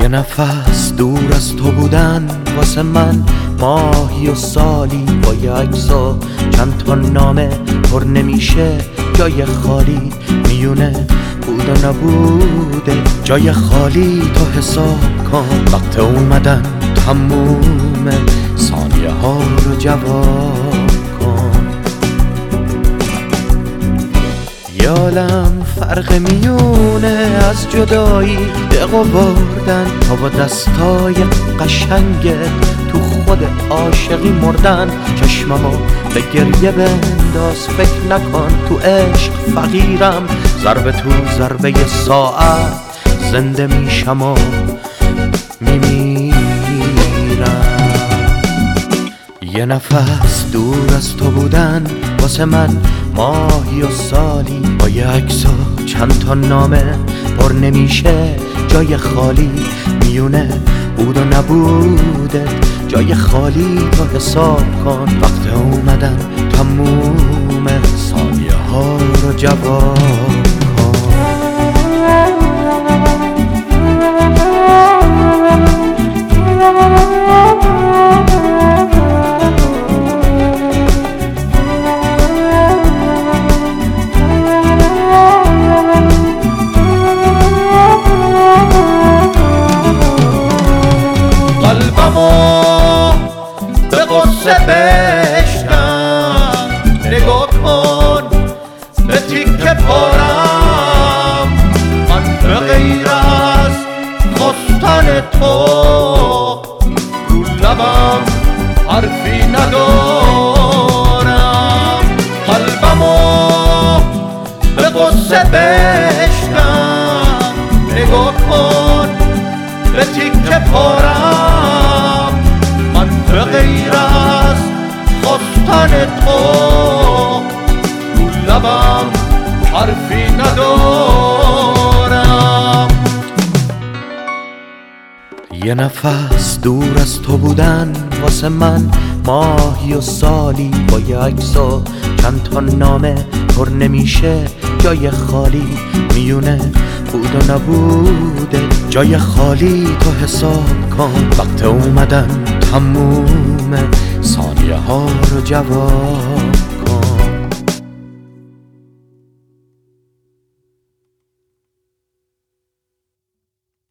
نفس دور از تو بودن واسه من ماهی و سالی با یک سا چند تا نامه پر نمیشه. جای خالی میونه بود و نبوده. جای خالی تو حساب کن. وقت اومدن تموم ثانیه ها رو جواب کن. یالم فرق میونه از جدایی دقو بردن تا با دستای قشنگت تو خود عاشقی مردن. چشممو به گریه بنداز فکر نکن تو عشق فقیرم. ضربه تو ضربه ساعت زنده میشم و میمیرم. یه نفس دور از تو بودن واسه من ماهی و سالی با یک سال چند تا نامه پر نمیشه. جای خالی میونه بود و نبوده. جای خالی تو حساب کن. وقت اومدن تموم. ثانیه. ها رو جواب لبم حرفی ندارم. قلبمو به قصه بشکن. نگاه کن به تیکه پارم. من به غیر از خواستن تو یه نفس دور از تو بودن واسه من ماهی و سالی با یک سا چند تا نامه پر نمیشه جای خالی. میونه بود و نبوده جای خالی. تو حساب کن وقت اومدن تموم ثانیه ها رو جواب